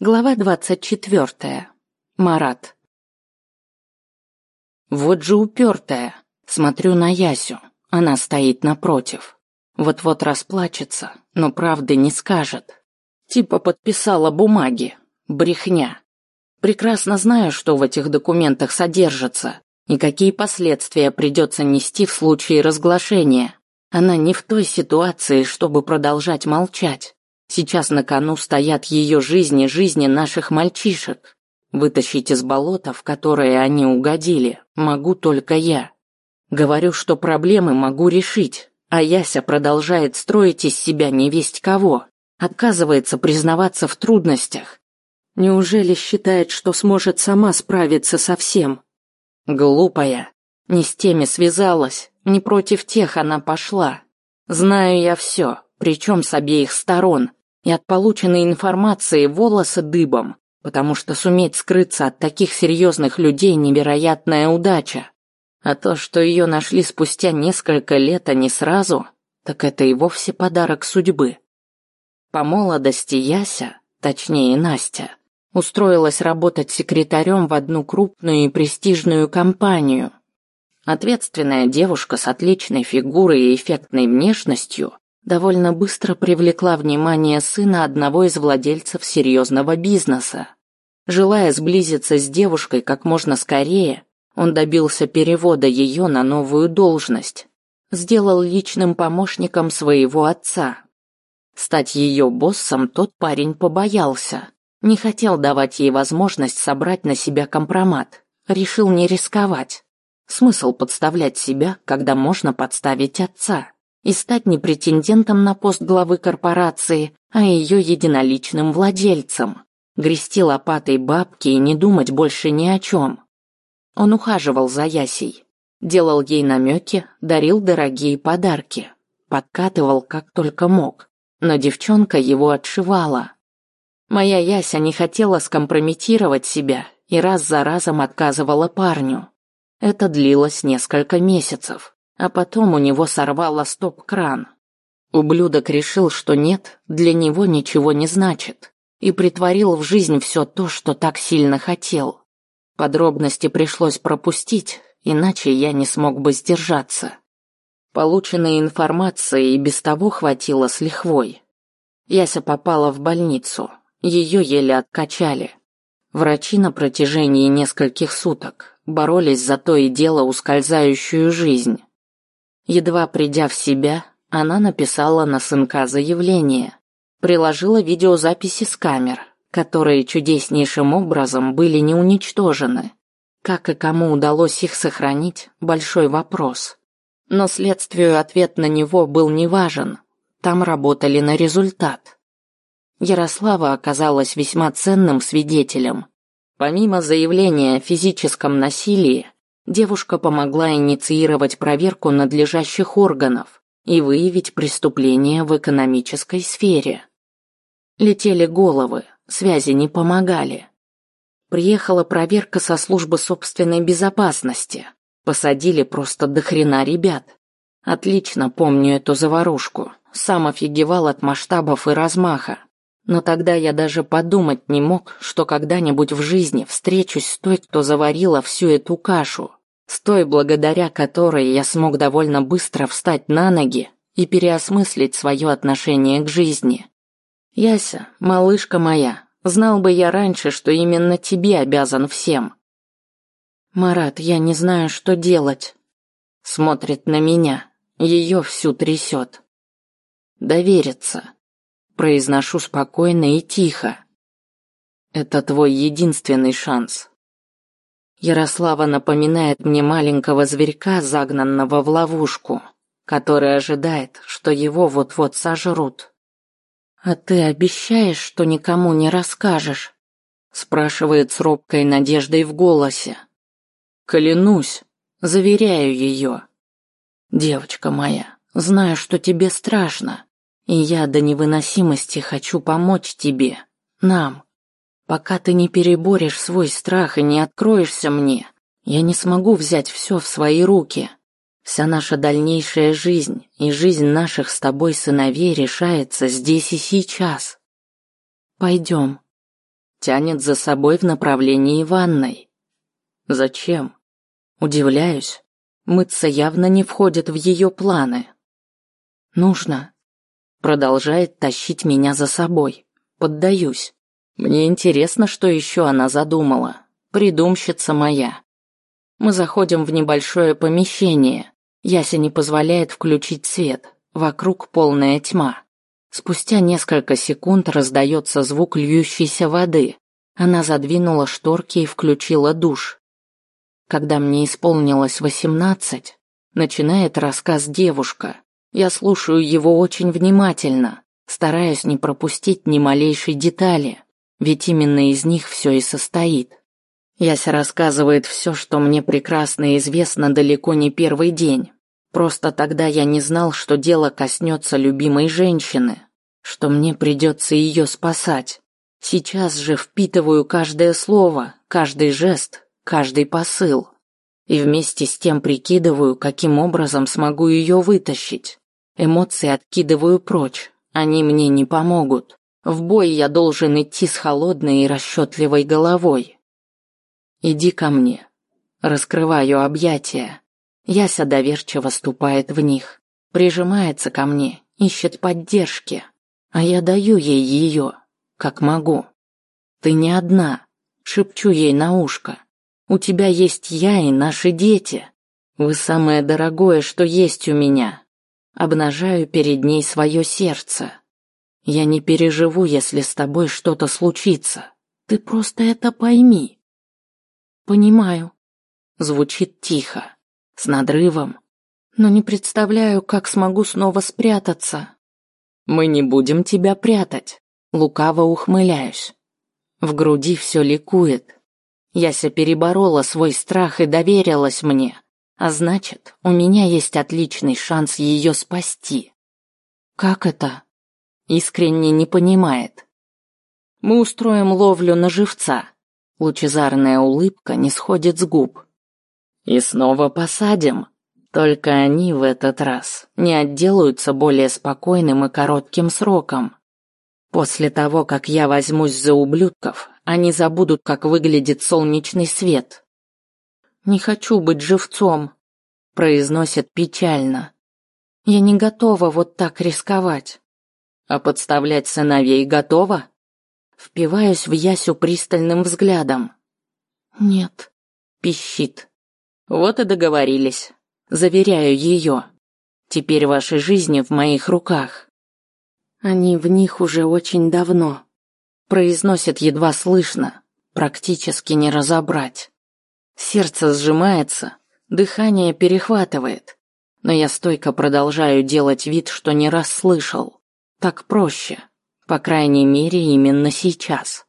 Глава двадцать четвертая. Марат. Вот же упертая. Смотрю на Ясю. Она стоит напротив. Вот-вот расплачется, но правды не скажет. Типа подписала бумаги. Брехня. Прекрасно знаю, что в этих документах содержится и какие последствия придется нести в случае разглашения. Она не в той ситуации, чтобы продолжать молчать. Сейчас на кону стоят ее жизни, жизни наших мальчишек. Вытащить из болота, в которое они угодили, могу только я. Говорю, что проблемы могу решить, а Яся продолжает строить из себя невесть кого, отказывается признаваться в трудностях. Неужели считает, что сможет сама справиться со всем? Глупая. Не с теми связалась, не против тех она пошла. Знаю я все, причем с обеих сторон и от полученной информации волосы дыбом, потому что суметь скрыться от таких серьезных людей невероятная удача. А то, что ее нашли спустя несколько лет, а не сразу, так это и вовсе подарок судьбы. По молодости Яся, точнее Настя, устроилась работать секретарем в одну крупную и престижную компанию. Ответственная девушка с отличной фигурой и эффектной внешностью довольно быстро привлекла внимание сына одного из владельцев серьезного бизнеса. Желая сблизиться с девушкой как можно скорее, он добился перевода ее на новую должность. Сделал личным помощником своего отца. Стать ее боссом тот парень побоялся. Не хотел давать ей возможность собрать на себя компромат. Решил не рисковать. Смысл подставлять себя, когда можно подставить отца и стать не претендентом на пост главы корпорации, а ее единоличным владельцем. Грести лопатой бабки и не думать больше ни о чем. Он ухаживал за Ясей, делал ей намеки, дарил дорогие подарки, подкатывал как только мог, но девчонка его отшивала. Моя Яся не хотела скомпрометировать себя и раз за разом отказывала парню. Это длилось несколько месяцев а потом у него сорвало стоп-кран. Ублюдок решил, что нет, для него ничего не значит, и притворил в жизнь все то, что так сильно хотел. Подробности пришлось пропустить, иначе я не смог бы сдержаться. Полученной информации и без того хватило с лихвой. Яся попала в больницу, ее еле откачали. Врачи на протяжении нескольких суток боролись за то и дело ускользающую жизнь. Едва придя в себя, она написала на сынка заявление, приложила видеозаписи с камер, которые чудеснейшим образом были не уничтожены. Как и кому удалось их сохранить – большой вопрос. Но следствию ответ на него был неважен. Там работали на результат. Ярослава оказалась весьма ценным свидетелем. Помимо заявления о физическом насилии, девушка помогла инициировать проверку надлежащих органов и выявить преступления в экономической сфере. Летели головы, связи не помогали. Приехала проверка со службы собственной безопасности. Посадили просто до хрена ребят. Отлично помню эту заварушку. Сам офигевал от масштабов и размаха. Но тогда я даже подумать не мог, что когда-нибудь в жизни встречусь с той, кто заварила всю эту кашу с той, благодаря которой я смог довольно быстро встать на ноги и переосмыслить свое отношение к жизни. Яся, малышка моя, знал бы я раньше, что именно тебе обязан всем. Марат, я не знаю, что делать. Смотрит на меня, ее всю трясет. Довериться. Произношу спокойно и тихо. Это твой единственный шанс. Ярослава напоминает мне маленького зверька, загнанного в ловушку, который ожидает, что его вот-вот сожрут. «А ты обещаешь, что никому не расскажешь?» спрашивает с робкой надеждой в голосе. «Клянусь, заверяю ее. Девочка моя, знаю, что тебе страшно, и я до невыносимости хочу помочь тебе, нам, Пока ты не переборешь свой страх и не откроешься мне, я не смогу взять все в свои руки. Вся наша дальнейшая жизнь и жизнь наших с тобой сыновей решается здесь и сейчас. Пойдем. тянет за собой в направлении ванной. Зачем? Удивляюсь. Мыться явно не входит в ее планы. Нужно. Продолжает тащить меня за собой. Поддаюсь. Мне интересно, что еще она задумала. Придумщица моя. Мы заходим в небольшое помещение. Яся не позволяет включить свет. Вокруг полная тьма. Спустя несколько секунд раздается звук льющейся воды. Она задвинула шторки и включила душ. Когда мне исполнилось восемнадцать, начинает рассказ девушка. Я слушаю его очень внимательно, стараясь не пропустить ни малейшей детали, ведь именно из них все и состоит. Яся рассказывает все, что мне прекрасно известно далеко не первый день. Просто тогда я не знал, что дело коснется любимой женщины, что мне придется ее спасать. Сейчас же впитываю каждое слово, каждый жест, каждый посыл. И вместе с тем прикидываю, каким образом смогу ее вытащить. Эмоции откидываю прочь, они мне не помогут. В бой я должен идти с холодной и расчетливой головой. Иди ко мне. Раскрываю объятия. Яся доверчиво ступает в них, прижимается ко мне, ищет поддержки, а я даю ей ее, как могу. Ты не одна, шепчу ей на ушко. У тебя есть я и наши дети. Вы самое дорогое, что есть у меня. Обнажаю перед ней свое сердце. Я не переживу, если с тобой что-то случится. Ты просто это пойми. Понимаю. Звучит тихо с надрывом, но не представляю, как смогу снова спрятаться. Мы не будем тебя прятать, лукаво ухмыляюсь. В груди все ликует. Яся переборола свой страх и доверилась мне, а значит, у меня есть отличный шанс ее спасти. Как это? Искренне не понимает. Мы устроим ловлю на живца. Лучезарная улыбка не сходит с губ. И снова посадим. Только они в этот раз не отделаются более спокойным и коротким сроком. После того, как я возьмусь за ублюдков, они забудут, как выглядит солнечный свет. Не хочу быть живцом, произносит печально. Я не готова вот так рисковать. А подставлять сыновей готова? Впиваюсь в Ясю пристальным взглядом. Нет, пищит. Вот и договорились. Заверяю ее. Теперь ваши жизни в моих руках. Они в них уже очень давно. Произносит едва слышно, практически не разобрать. Сердце сжимается, дыхание перехватывает. Но я стойко продолжаю делать вид, что не расслышал. Так проще. По крайней мере, именно сейчас.